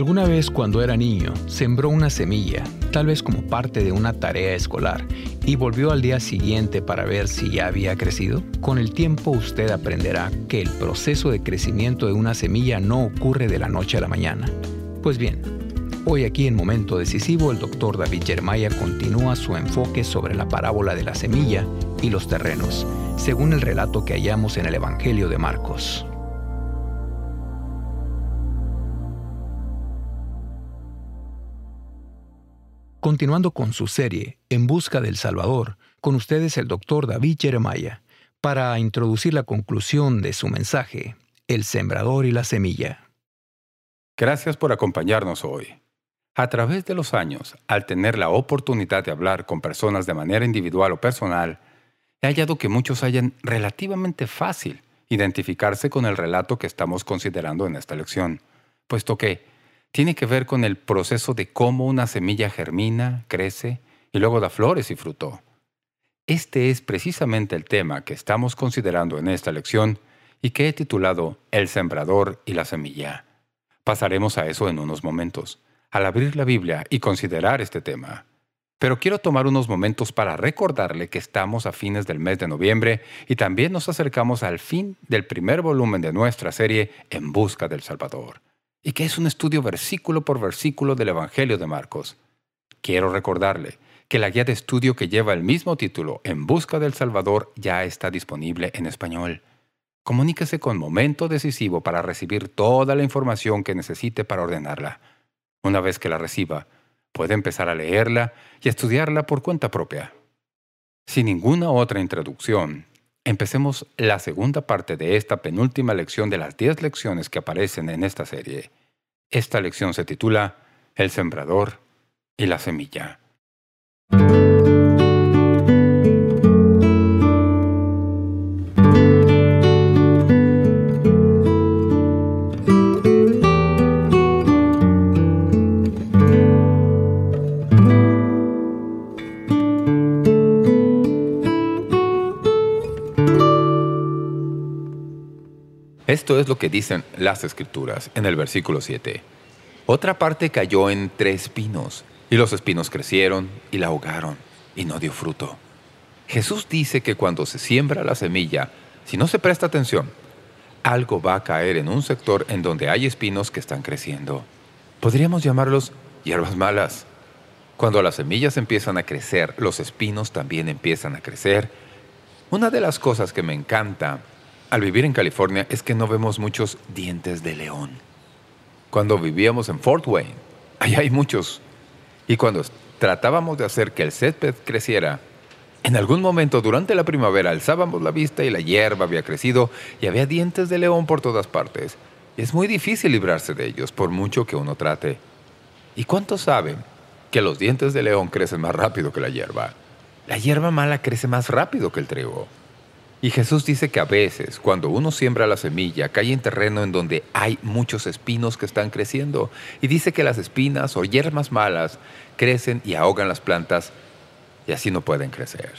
Alguna vez cuando era niño, sembró una semilla, tal vez como parte de una tarea escolar, y volvió al día siguiente para ver si ya había crecido. Con el tiempo usted aprenderá que el proceso de crecimiento de una semilla no ocurre de la noche a la mañana. Pues bien, hoy aquí en Momento Decisivo el doctor David Jeremiah continúa su enfoque sobre la parábola de la semilla y los terrenos, según el relato que hallamos en el Evangelio de Marcos. Continuando con su serie En Busca del Salvador, con ustedes el doctor David Jeremiah, para introducir la conclusión de su mensaje, El Sembrador y la Semilla. Gracias por acompañarnos hoy. A través de los años, al tener la oportunidad de hablar con personas de manera individual o personal, he hallado que muchos hayan relativamente fácil identificarse con el relato que estamos considerando en esta lección, puesto que tiene que ver con el proceso de cómo una semilla germina, crece y luego da flores y fruto. Este es precisamente el tema que estamos considerando en esta lección y que he titulado El sembrador y la semilla. Pasaremos a eso en unos momentos, al abrir la Biblia y considerar este tema. Pero quiero tomar unos momentos para recordarle que estamos a fines del mes de noviembre y también nos acercamos al fin del primer volumen de nuestra serie En Busca del Salvador y que es un estudio versículo por versículo del Evangelio de Marcos. Quiero recordarle que la guía de estudio que lleva el mismo título, En Busca del Salvador, ya está disponible en español. Comuníquese con Momento Decisivo para recibir toda la información que necesite para ordenarla. Una vez que la reciba, puede empezar a leerla y estudiarla por cuenta propia. Sin ninguna otra introducción, Empecemos la segunda parte de esta penúltima lección de las diez lecciones que aparecen en esta serie. Esta lección se titula El sembrador y la semilla. Esto es lo que dicen las Escrituras en el versículo 7. Otra parte cayó entre espinos, y los espinos crecieron y la ahogaron, y no dio fruto. Jesús dice que cuando se siembra la semilla, si no se presta atención, algo va a caer en un sector en donde hay espinos que están creciendo. Podríamos llamarlos hierbas malas. Cuando las semillas empiezan a crecer, los espinos también empiezan a crecer. Una de las cosas que me encanta al vivir en California es que no vemos muchos dientes de león. Cuando vivíamos en Fort Wayne, ahí hay muchos. Y cuando tratábamos de hacer que el césped creciera, en algún momento durante la primavera alzábamos la vista y la hierba había crecido y había dientes de león por todas partes. es muy difícil librarse de ellos, por mucho que uno trate. ¿Y cuántos saben que los dientes de león crecen más rápido que la hierba? La hierba mala crece más rápido que el trigo. Y Jesús dice que a veces, cuando uno siembra la semilla, cae en terreno en donde hay muchos espinos que están creciendo. Y dice que las espinas o hierbas malas crecen y ahogan las plantas y así no pueden crecer.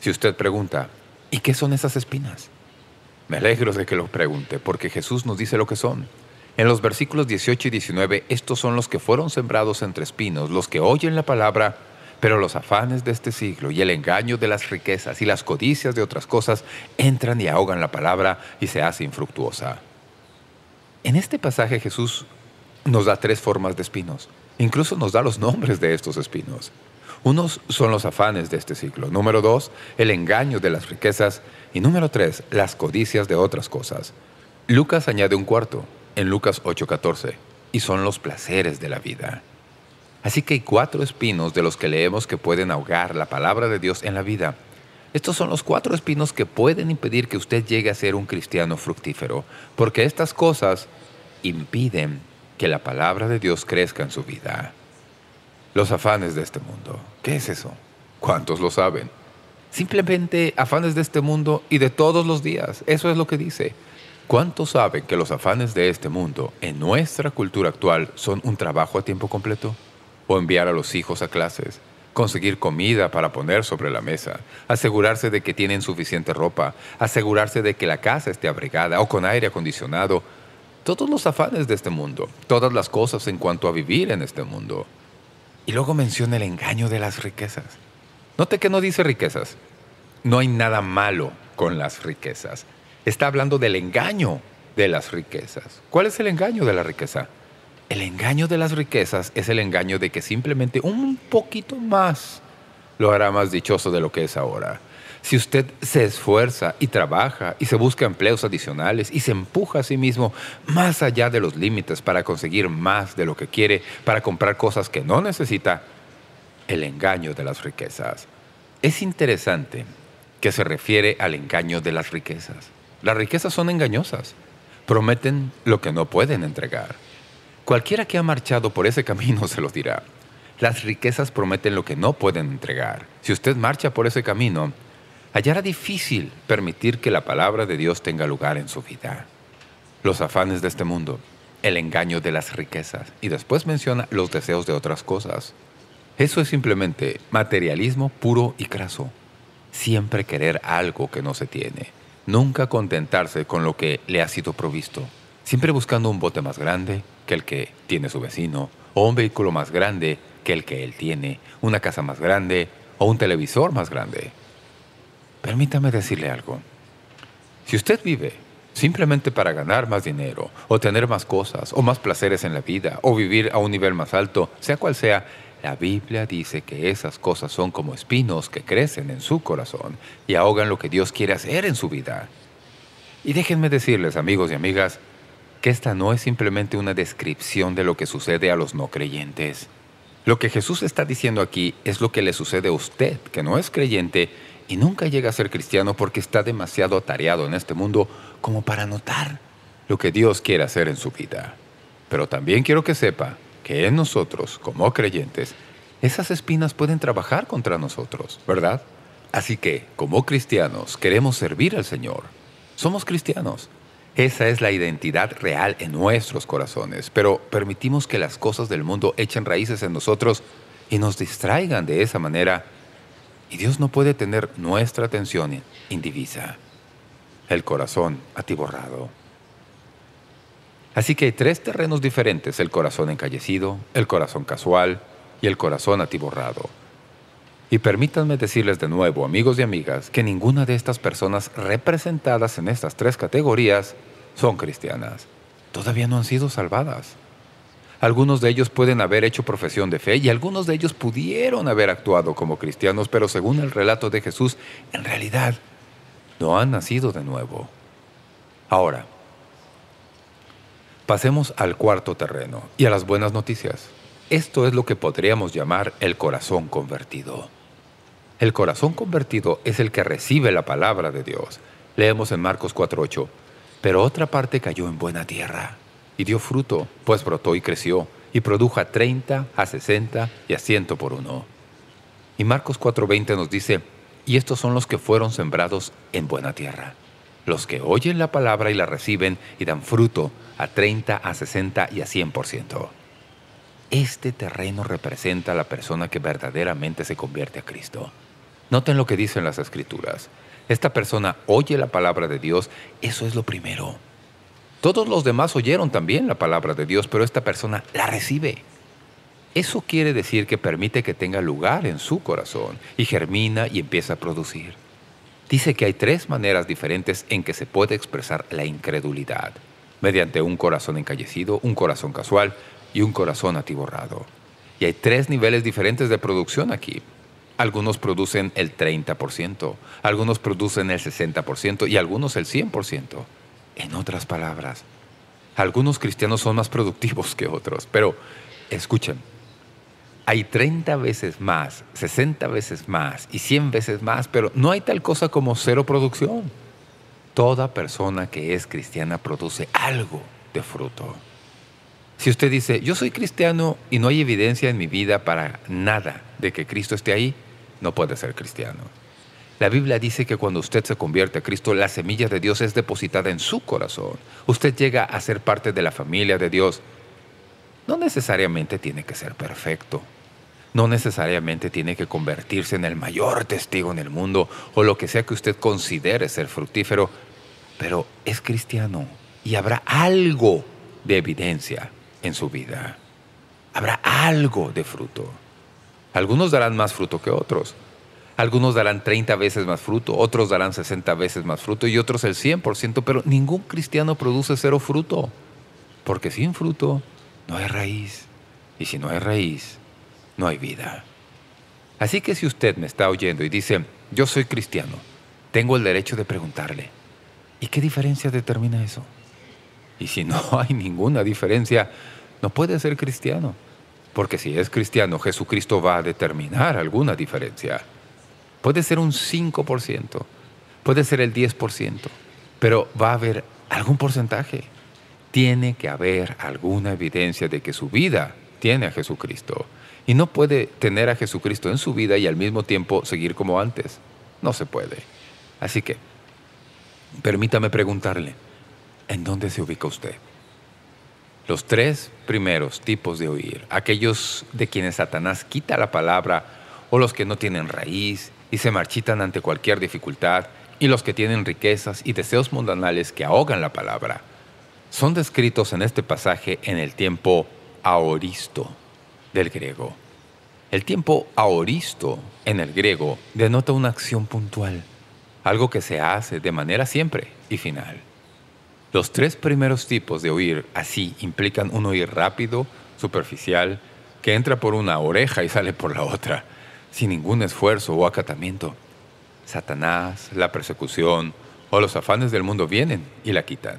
Si usted pregunta, ¿y qué son esas espinas? Me alegro de que lo pregunte, porque Jesús nos dice lo que son. En los versículos 18 y 19, estos son los que fueron sembrados entre espinos, los que oyen la palabra, pero los afanes de este siglo y el engaño de las riquezas y las codicias de otras cosas entran y ahogan la palabra y se hace infructuosa. En este pasaje Jesús nos da tres formas de espinos. Incluso nos da los nombres de estos espinos. Unos son los afanes de este siglo. Número dos, el engaño de las riquezas. Y número tres, las codicias de otras cosas. Lucas añade un cuarto, en Lucas 8.14, y son los placeres de la vida. Así que hay cuatro espinos de los que leemos que pueden ahogar la palabra de Dios en la vida. Estos son los cuatro espinos que pueden impedir que usted llegue a ser un cristiano fructífero, porque estas cosas impiden que la palabra de Dios crezca en su vida. Los afanes de este mundo. ¿Qué es eso? ¿Cuántos lo saben? Simplemente afanes de este mundo y de todos los días. Eso es lo que dice. ¿Cuántos saben que los afanes de este mundo en nuestra cultura actual son un trabajo a tiempo completo? O enviar a los hijos a clases, conseguir comida para poner sobre la mesa, asegurarse de que tienen suficiente ropa, asegurarse de que la casa esté abrigada o con aire acondicionado. todos los afanes de este mundo, todas las cosas en cuanto a vivir en este mundo. Y luego menciona el engaño de las riquezas. Note que no dice riquezas. No hay nada malo con las riquezas. Está hablando del engaño de las riquezas. ¿Cuál es el engaño de la riqueza? El engaño de las riquezas es el engaño de que simplemente un poquito más lo hará más dichoso de lo que es ahora. Si usted se esfuerza y trabaja y se busca empleos adicionales y se empuja a sí mismo más allá de los límites para conseguir más de lo que quiere, para comprar cosas que no necesita, el engaño de las riquezas. Es interesante que se refiere al engaño de las riquezas. Las riquezas son engañosas. Prometen lo que no pueden entregar. Cualquiera que ha marchado por ese camino se lo dirá. Las riquezas prometen lo que no pueden entregar. Si usted marcha por ese camino, hallará difícil permitir que la palabra de Dios tenga lugar en su vida. Los afanes de este mundo, el engaño de las riquezas, y después menciona los deseos de otras cosas. Eso es simplemente materialismo puro y craso. Siempre querer algo que no se tiene. Nunca contentarse con lo que le ha sido provisto. Siempre buscando un bote más grande que el que tiene su vecino, o un vehículo más grande que el que él tiene, una casa más grande o un televisor más grande. Permítame decirle algo. Si usted vive simplemente para ganar más dinero, o tener más cosas, o más placeres en la vida, o vivir a un nivel más alto, sea cual sea, la Biblia dice que esas cosas son como espinos que crecen en su corazón y ahogan lo que Dios quiere hacer en su vida. Y déjenme decirles, amigos y amigas, que esta no es simplemente una descripción de lo que sucede a los no creyentes. Lo que Jesús está diciendo aquí es lo que le sucede a usted, que no es creyente y nunca llega a ser cristiano porque está demasiado atareado en este mundo como para notar lo que Dios quiere hacer en su vida. Pero también quiero que sepa que en nosotros, como creyentes, esas espinas pueden trabajar contra nosotros, ¿verdad? Así que, como cristianos, queremos servir al Señor. Somos cristianos. Esa es la identidad real en nuestros corazones, pero permitimos que las cosas del mundo echen raíces en nosotros y nos distraigan de esa manera y Dios no puede tener nuestra atención indivisa. El corazón atiborrado. Así que hay tres terrenos diferentes, el corazón encallecido, el corazón casual y el corazón atiborrado. Y permítanme decirles de nuevo, amigos y amigas, que ninguna de estas personas representadas en estas tres categorías son cristianas. Todavía no han sido salvadas. Algunos de ellos pueden haber hecho profesión de fe y algunos de ellos pudieron haber actuado como cristianos, pero según el relato de Jesús, en realidad no han nacido de nuevo. Ahora, pasemos al cuarto terreno y a las buenas noticias. Esto es lo que podríamos llamar el corazón convertido. El corazón convertido es el que recibe la palabra de Dios. Leemos en Marcos 4.8, pero otra parte cayó en buena tierra y dio fruto, pues brotó y creció, y produjo a treinta, a sesenta y a ciento por uno. Y Marcos 4.20 nos dice, y estos son los que fueron sembrados en buena tierra, los que oyen la palabra y la reciben y dan fruto a treinta, a sesenta y a cien por ciento. Este terreno representa a la persona que verdaderamente se convierte a Cristo. Noten lo que dicen las Escrituras. Esta persona oye la palabra de Dios, eso es lo primero. Todos los demás oyeron también la palabra de Dios, pero esta persona la recibe. Eso quiere decir que permite que tenga lugar en su corazón y germina y empieza a producir. Dice que hay tres maneras diferentes en que se puede expresar la incredulidad. Mediante un corazón encallecido, un corazón casual y un corazón atiborrado. Y hay tres niveles diferentes de producción aquí. Algunos producen el 30%, algunos producen el 60% y algunos el 100%. En otras palabras, algunos cristianos son más productivos que otros, pero escuchen, hay 30 veces más, 60 veces más y 100 veces más, pero no hay tal cosa como cero producción. Toda persona que es cristiana produce algo de fruto. Si usted dice, yo soy cristiano y no hay evidencia en mi vida para nada de que Cristo esté ahí, no puede ser cristiano. La Biblia dice que cuando usted se convierte a Cristo, la semilla de Dios es depositada en su corazón. Usted llega a ser parte de la familia de Dios. No necesariamente tiene que ser perfecto. No necesariamente tiene que convertirse en el mayor testigo en el mundo o lo que sea que usted considere ser fructífero, pero es cristiano y habrá algo de evidencia en su vida. Habrá algo de fruto. Algunos darán más fruto que otros. Algunos darán 30 veces más fruto, otros darán 60 veces más fruto y otros el 100%, pero ningún cristiano produce cero fruto. Porque sin fruto no hay raíz. Y si no hay raíz, no hay vida. Así que si usted me está oyendo y dice, yo soy cristiano, tengo el derecho de preguntarle, ¿y qué diferencia determina eso? Y si no hay ninguna diferencia, no puede ser cristiano. Porque si es cristiano, Jesucristo va a determinar alguna diferencia. Puede ser un 5%, puede ser el 10%, pero va a haber algún porcentaje. Tiene que haber alguna evidencia de que su vida tiene a Jesucristo. Y no puede tener a Jesucristo en su vida y al mismo tiempo seguir como antes. No se puede. Así que, permítame preguntarle, ¿en dónde se ubica usted? Los tres primeros tipos de oír, aquellos de quienes Satanás quita la palabra o los que no tienen raíz y se marchitan ante cualquier dificultad y los que tienen riquezas y deseos mundanales que ahogan la palabra, son descritos en este pasaje en el tiempo aoristo del griego. El tiempo aoristo en el griego denota una acción puntual, algo que se hace de manera siempre y final. Los tres primeros tipos de oír así implican un oír rápido, superficial, que entra por una oreja y sale por la otra, sin ningún esfuerzo o acatamiento. Satanás, la persecución o los afanes del mundo vienen y la quitan.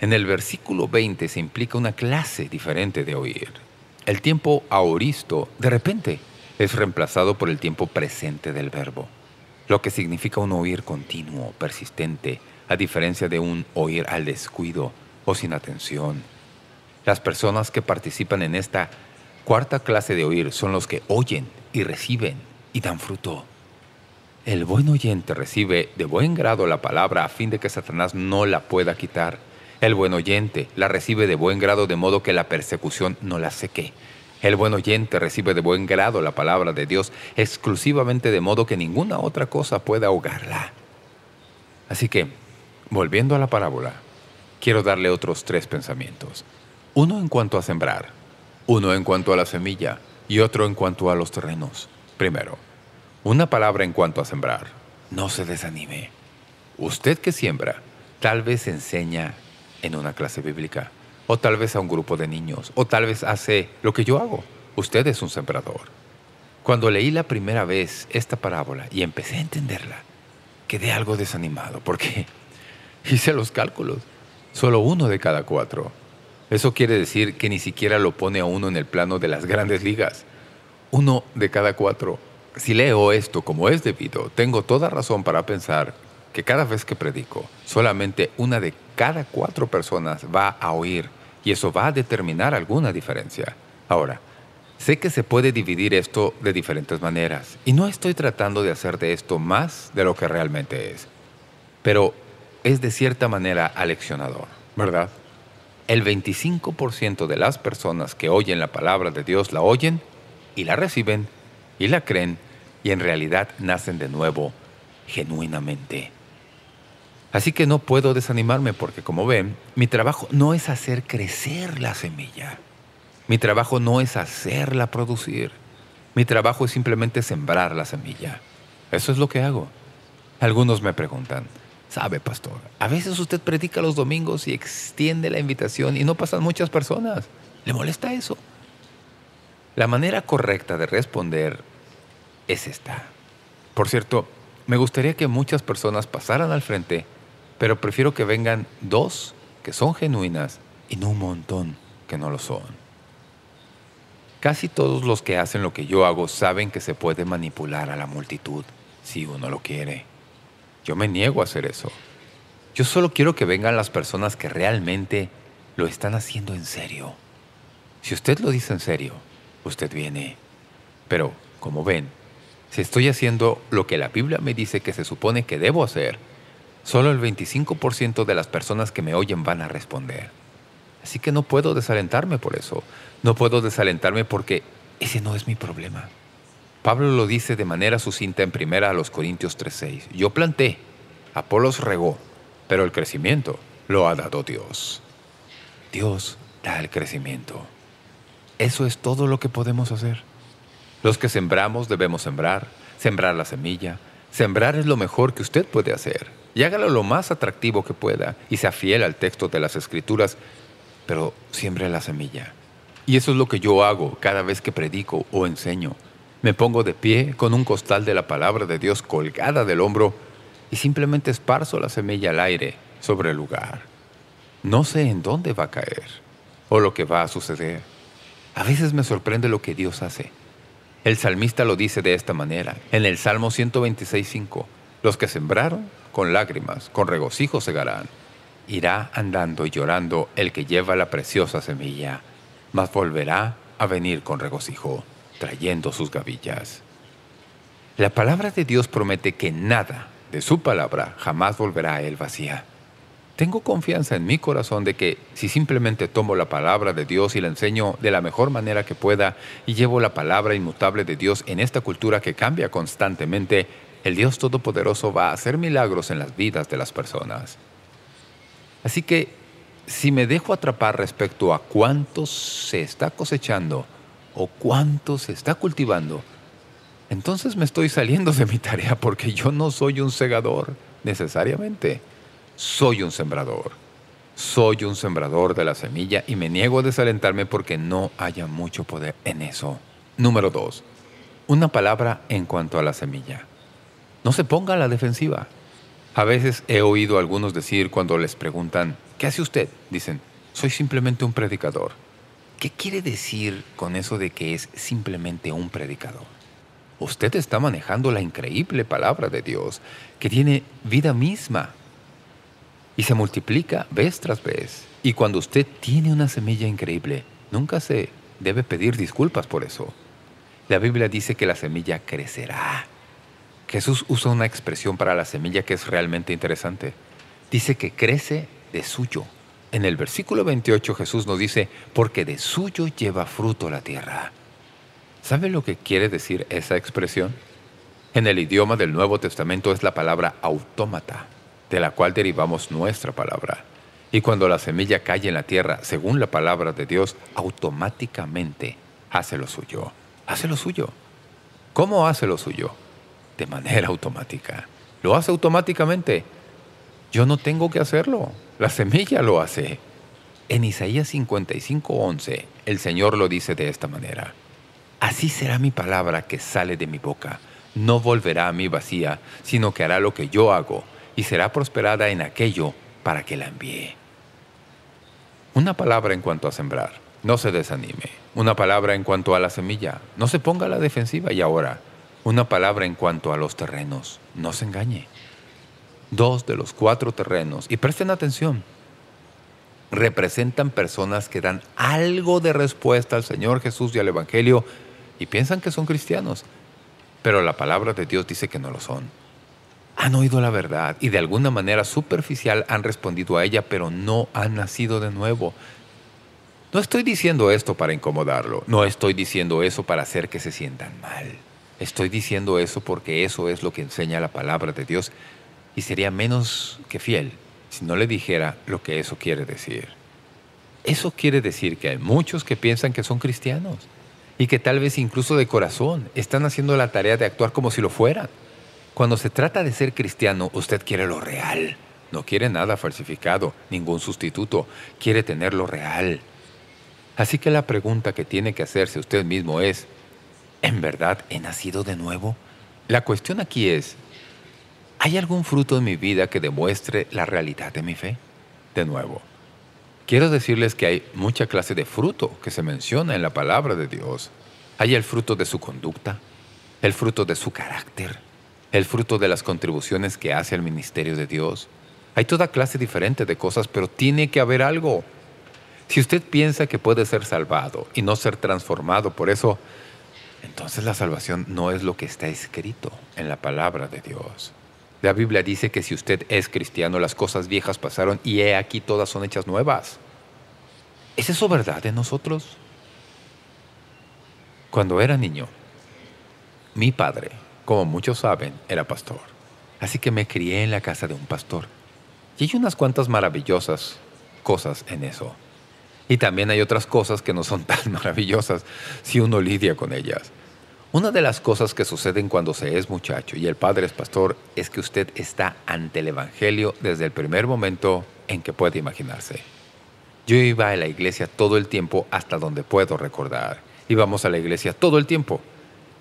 En el versículo 20 se implica una clase diferente de oír. El tiempo aoristo, de repente, es reemplazado por el tiempo presente del verbo, lo que significa un oír continuo, persistente, a diferencia de un oír al descuido o sin atención. Las personas que participan en esta cuarta clase de oír son los que oyen y reciben y dan fruto. El buen oyente recibe de buen grado la palabra a fin de que Satanás no la pueda quitar. El buen oyente la recibe de buen grado de modo que la persecución no la seque. El buen oyente recibe de buen grado la palabra de Dios exclusivamente de modo que ninguna otra cosa pueda ahogarla. Así que, volviendo a la parábola, quiero darle otros tres pensamientos. Uno en cuanto a sembrar, uno en cuanto a la semilla y otro en cuanto a los terrenos. Primero, una palabra en cuanto a sembrar. No se desanime. Usted que siembra, tal vez enseña en una clase bíblica, o tal vez a un grupo de niños, o tal vez hace lo que yo hago. Usted es un sembrador. Cuando leí la primera vez esta parábola y empecé a entenderla, quedé algo desanimado porque hice los cálculos. Solo uno de cada cuatro. Eso quiere decir que ni siquiera lo pone a uno en el plano de las grandes ligas. Uno de cada cuatro. Si leo esto como es debido, tengo toda razón para pensar que cada vez que predico, solamente una de cada cuatro personas va a oír y eso va a determinar alguna diferencia. Ahora, sé que se puede dividir esto de diferentes maneras y no estoy tratando de hacer de esto más de lo que realmente es. Pero es de cierta manera aleccionador, ¿verdad? El 25% de las personas que oyen la palabra de Dios la oyen y la reciben y la creen y en realidad nacen de nuevo genuinamente. Así que no puedo desanimarme porque, como ven, mi trabajo no es hacer crecer la semilla. Mi trabajo no es hacerla producir. Mi trabajo es simplemente sembrar la semilla. Eso es lo que hago. Algunos me preguntan, ¿sabe, pastor? A veces usted predica los domingos y extiende la invitación y no pasan muchas personas. ¿Le molesta eso? La manera correcta de responder es esta. Por cierto, me gustaría que muchas personas pasaran al frente pero prefiero que vengan dos que son genuinas y no un montón que no lo son. Casi todos los que hacen lo que yo hago saben que se puede manipular a la multitud si uno lo quiere. Yo me niego a hacer eso. Yo solo quiero que vengan las personas que realmente lo están haciendo en serio. Si usted lo dice en serio, usted viene. Pero, como ven, si estoy haciendo lo que la Biblia me dice que se supone que debo hacer, Solo el 25% de las personas que me oyen van a responder. Así que no puedo desalentarme por eso. No puedo desalentarme porque ese no es mi problema. Pablo lo dice de manera sucinta en primera a los Corintios 3.6. Yo planté, Apolos regó, pero el crecimiento lo ha dado Dios. Dios da el crecimiento. Eso es todo lo que podemos hacer. Los que sembramos debemos sembrar, sembrar la semilla. Sembrar es lo mejor que usted puede hacer. Y hágalo lo más atractivo que pueda y sea fiel al texto de las Escrituras, pero siembre la semilla. Y eso es lo que yo hago cada vez que predico o enseño. Me pongo de pie con un costal de la palabra de Dios colgada del hombro y simplemente esparzo la semilla al aire sobre el lugar. No sé en dónde va a caer o lo que va a suceder. A veces me sorprende lo que Dios hace. El salmista lo dice de esta manera, en el Salmo 126.5, Los que sembraron, con lágrimas, con regocijo segarán. Irá andando y llorando el que lleva la preciosa semilla, mas volverá a venir con regocijo, trayendo sus gavillas. La palabra de Dios promete que nada de su palabra jamás volverá a él vacía. Tengo confianza en mi corazón de que si simplemente tomo la palabra de Dios y la enseño de la mejor manera que pueda y llevo la palabra inmutable de Dios en esta cultura que cambia constantemente, el Dios Todopoderoso va a hacer milagros en las vidas de las personas. Así que, si me dejo atrapar respecto a cuánto se está cosechando o cuánto se está cultivando, entonces me estoy saliendo de mi tarea porque yo no soy un segador, necesariamente soy un sembrador. Soy un sembrador de la semilla y me niego a desalentarme porque no haya mucho poder en eso. Número dos. Una palabra en cuanto a la semilla. No se ponga a la defensiva. A veces he oído a algunos decir cuando les preguntan, ¿qué hace usted? Dicen, soy simplemente un predicador. ¿Qué quiere decir con eso de que es simplemente un predicador? Usted está manejando la increíble palabra de Dios, que tiene vida misma, y se multiplica vez tras vez. Y cuando usted tiene una semilla increíble, nunca se debe pedir disculpas por eso. La Biblia dice que la semilla crecerá. Jesús usa una expresión para la semilla que es realmente interesante. Dice que crece de suyo. En el versículo 28 Jesús nos dice, porque de suyo lleva fruto la tierra. ¿Sabe lo que quiere decir esa expresión? En el idioma del Nuevo Testamento es la palabra autómata de la cual derivamos nuestra palabra. Y cuando la semilla cae en la tierra, según la palabra de Dios, automáticamente hace lo suyo. Hace lo suyo. ¿Cómo hace lo suyo? De manera automática. Lo hace automáticamente. Yo no tengo que hacerlo. La semilla lo hace. En Isaías 55:11, el Señor lo dice de esta manera. Así será mi palabra que sale de mi boca. No volverá a mí vacía, sino que hará lo que yo hago y será prosperada en aquello para que la envíe. Una palabra en cuanto a sembrar. No se desanime. Una palabra en cuanto a la semilla. No se ponga a la defensiva. Y ahora, una palabra en cuanto a los terrenos. No se engañe. Dos de los cuatro terrenos, y presten atención, representan personas que dan algo de respuesta al Señor Jesús y al Evangelio y piensan que son cristianos. Pero la palabra de Dios dice que no lo son han oído la verdad y de alguna manera superficial han respondido a ella, pero no han nacido de nuevo. No estoy diciendo esto para incomodarlo, no estoy diciendo eso para hacer que se sientan mal. Estoy diciendo eso porque eso es lo que enseña la palabra de Dios y sería menos que fiel si no le dijera lo que eso quiere decir. Eso quiere decir que hay muchos que piensan que son cristianos y que tal vez incluso de corazón están haciendo la tarea de actuar como si lo fueran. Cuando se trata de ser cristiano, usted quiere lo real. No quiere nada falsificado, ningún sustituto. Quiere tener lo real. Así que la pregunta que tiene que hacerse usted mismo es, ¿en verdad he nacido de nuevo? La cuestión aquí es, ¿hay algún fruto en mi vida que demuestre la realidad de mi fe? De nuevo, quiero decirles que hay mucha clase de fruto que se menciona en la palabra de Dios. Hay el fruto de su conducta, el fruto de su carácter, el fruto de las contribuciones que hace al ministerio de Dios. Hay toda clase diferente de cosas, pero tiene que haber algo. Si usted piensa que puede ser salvado y no ser transformado por eso, entonces la salvación no es lo que está escrito en la palabra de Dios. La Biblia dice que si usted es cristiano, las cosas viejas pasaron y he aquí todas son hechas nuevas. ¿Es eso verdad de nosotros? Cuando era niño, mi padre como muchos saben, era pastor. Así que me crié en la casa de un pastor. Y hay unas cuantas maravillosas cosas en eso. Y también hay otras cosas que no son tan maravillosas si uno lidia con ellas. Una de las cosas que suceden cuando se es muchacho y el padre es pastor es que usted está ante el Evangelio desde el primer momento en que puede imaginarse. Yo iba a la iglesia todo el tiempo hasta donde puedo recordar. Íbamos a la iglesia todo el tiempo.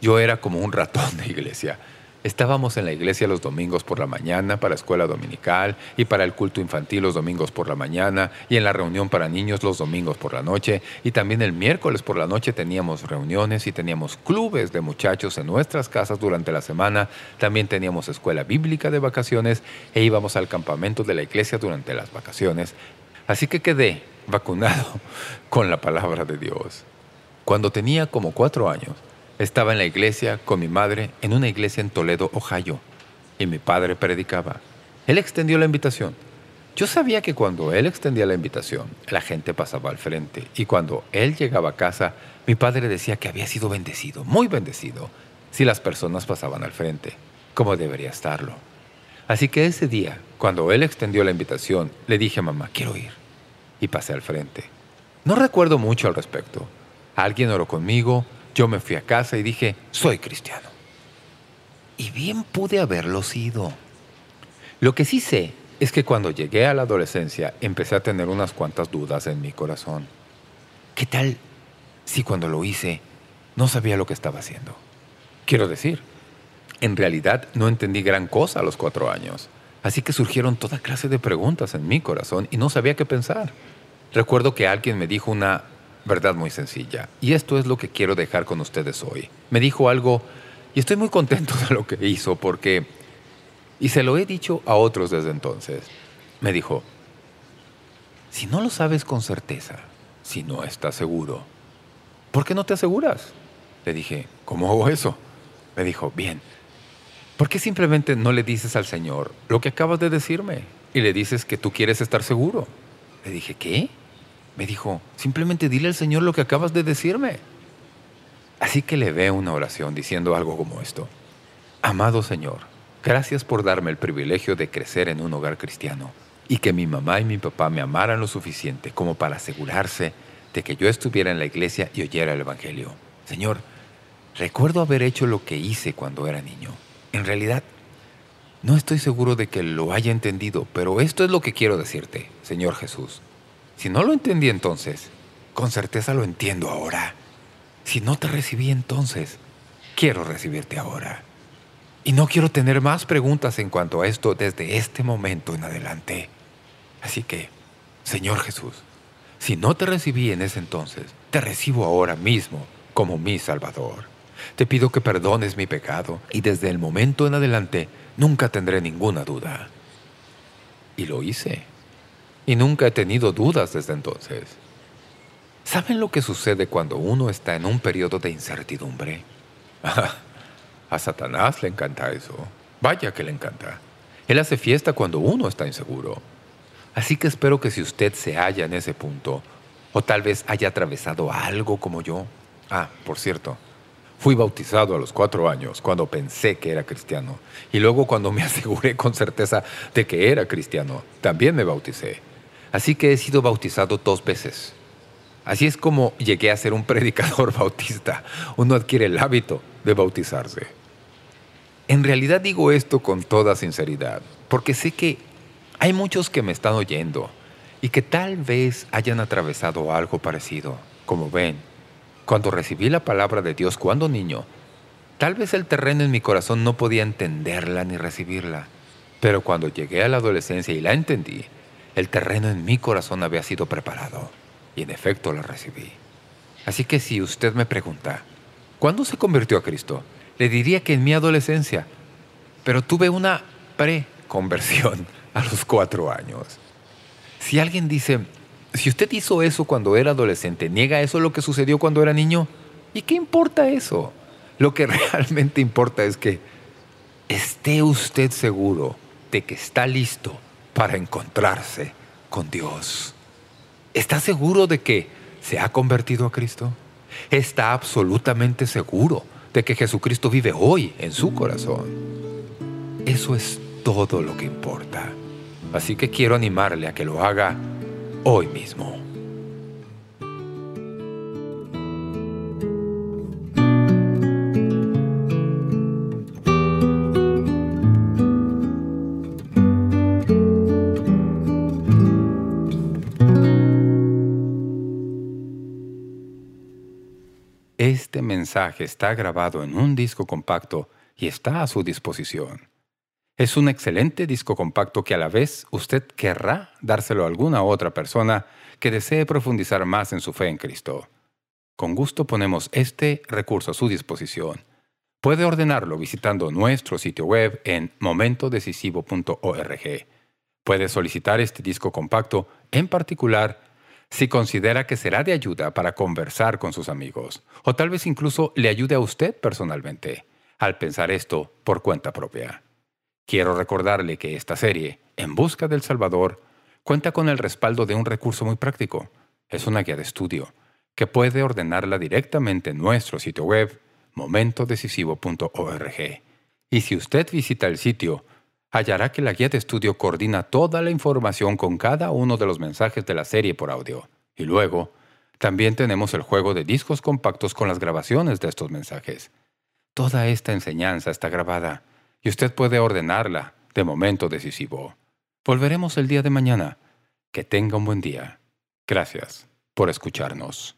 Yo era como un ratón de iglesia. Estábamos en la iglesia los domingos por la mañana para escuela dominical y para el culto infantil los domingos por la mañana y en la reunión para niños los domingos por la noche y también el miércoles por la noche teníamos reuniones y teníamos clubes de muchachos en nuestras casas durante la semana. También teníamos escuela bíblica de vacaciones e íbamos al campamento de la iglesia durante las vacaciones. Así que quedé vacunado con la palabra de Dios. Cuando tenía como cuatro años, estaba en la iglesia con mi madre en una iglesia en Toledo, Ohio, y mi padre predicaba. Él extendió la invitación. Yo sabía que cuando él extendía la invitación, la gente pasaba al frente, y cuando él llegaba a casa, mi padre decía que había sido bendecido, muy bendecido, si las personas pasaban al frente, como debería estarlo. Así que ese día, cuando él extendió la invitación, le dije a mamá, quiero ir, y pasé al frente. No recuerdo mucho al respecto. Alguien oró conmigo, yo me fui a casa y dije, soy cristiano. Y bien pude haberlo sido. Lo que sí sé es que cuando llegué a la adolescencia empecé a tener unas cuantas dudas en mi corazón. ¿Qué tal si cuando lo hice no sabía lo que estaba haciendo? Quiero decir, en realidad no entendí gran cosa a los cuatro años. Así que surgieron toda clase de preguntas en mi corazón y no sabía qué pensar. Recuerdo que alguien me dijo una verdad muy sencilla. Y esto es lo que quiero dejar con ustedes hoy. Me dijo algo y estoy muy contento de lo que hizo porque, y se lo he dicho a otros desde entonces, me dijo, si no lo sabes con certeza, si no estás seguro, ¿por qué no te aseguras? Le dije, ¿cómo hago eso? Me dijo, bien, ¿por qué simplemente no le dices al Señor lo que acabas de decirme y le dices que tú quieres estar seguro? Le dije, ¿qué? Me dijo, simplemente dile al Señor lo que acabas de decirme. Así que le ve una oración diciendo algo como esto. Amado Señor, gracias por darme el privilegio de crecer en un hogar cristiano y que mi mamá y mi papá me amaran lo suficiente como para asegurarse de que yo estuviera en la iglesia y oyera el Evangelio. Señor, recuerdo haber hecho lo que hice cuando era niño. En realidad, no estoy seguro de que lo haya entendido, pero esto es lo que quiero decirte, Señor Jesús. Si no lo entendí entonces, con certeza lo entiendo ahora. Si no te recibí entonces, quiero recibirte ahora. Y no quiero tener más preguntas en cuanto a esto desde este momento en adelante. Así que, Señor Jesús, si no te recibí en ese entonces, te recibo ahora mismo como mi Salvador. Te pido que perdones mi pecado y desde el momento en adelante nunca tendré ninguna duda. Y lo hice y nunca he tenido dudas desde entonces. ¿Saben lo que sucede cuando uno está en un periodo de incertidumbre? a Satanás le encanta eso. Vaya que le encanta. Él hace fiesta cuando uno está inseguro. Así que espero que si usted se halla en ese punto, o tal vez haya atravesado algo como yo. Ah, por cierto, fui bautizado a los cuatro años cuando pensé que era cristiano. Y luego cuando me aseguré con certeza de que era cristiano, también me bauticé. Así que he sido bautizado dos veces. Así es como llegué a ser un predicador bautista. Uno adquiere el hábito de bautizarse. En realidad digo esto con toda sinceridad, porque sé que hay muchos que me están oyendo y que tal vez hayan atravesado algo parecido. Como ven, cuando recibí la palabra de Dios cuando niño, tal vez el terreno en mi corazón no podía entenderla ni recibirla. Pero cuando llegué a la adolescencia y la entendí, el terreno en mi corazón había sido preparado y en efecto lo recibí. Así que si usted me pregunta, ¿cuándo se convirtió a Cristo? Le diría que en mi adolescencia, pero tuve una pre-conversión a los cuatro años. Si alguien dice, si usted hizo eso cuando era adolescente, ¿niega eso lo que sucedió cuando era niño? ¿Y qué importa eso? Lo que realmente importa es que esté usted seguro de que está listo para encontrarse con Dios. ¿Está seguro de que se ha convertido a Cristo? ¿Está absolutamente seguro de que Jesucristo vive hoy en su corazón? Eso es todo lo que importa. Así que quiero animarle a que lo haga hoy mismo. Está grabado en un disco compacto y está a su disposición. Es un excelente disco compacto que a la vez usted querrá dárselo a alguna otra persona que desee profundizar más en su fe en Cristo. Con gusto ponemos este recurso a su disposición. Puede ordenarlo visitando nuestro sitio web en momentodecisivo.org. Puede solicitar este disco compacto, en particular, si considera que será de ayuda para conversar con sus amigos, o tal vez incluso le ayude a usted personalmente, al pensar esto por cuenta propia. Quiero recordarle que esta serie, En Busca del Salvador, cuenta con el respaldo de un recurso muy práctico. Es una guía de estudio, que puede ordenarla directamente en nuestro sitio web, momentodecisivo.org. Y si usted visita el sitio, hallará que la guía de estudio coordina toda la información con cada uno de los mensajes de la serie por audio. Y luego, también tenemos el juego de discos compactos con las grabaciones de estos mensajes. Toda esta enseñanza está grabada y usted puede ordenarla de momento decisivo. Volveremos el día de mañana. Que tenga un buen día. Gracias por escucharnos.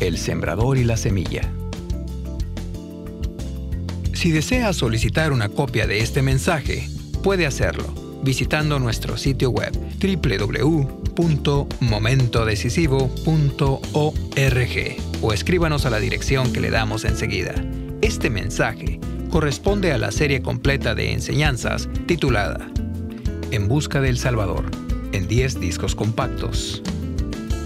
El Sembrador y la Semilla. Si desea solicitar una copia de este mensaje, puede hacerlo visitando nuestro sitio web www.momentodecisivo.org o escríbanos a la dirección que le damos enseguida. Este mensaje corresponde a la serie completa de enseñanzas titulada En Busca del Salvador, en 10 discos compactos.